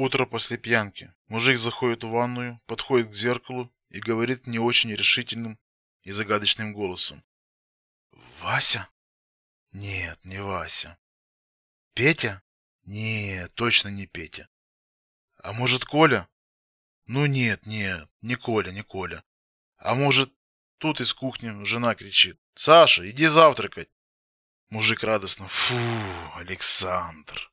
Утро после пьянки. Мужик заходит в ванную, подходит к зеркалу и говорит не очень решительным и загадочным голосом. Вася? Нет, не Вася. Петя? Нет, точно не Петя. А может, Коля? Ну нет, нет, не Коля, не Коля. А может, тут из кухни жена кричит: "Саша, иди завтракать". Мужик радостно: "Фу, Александр".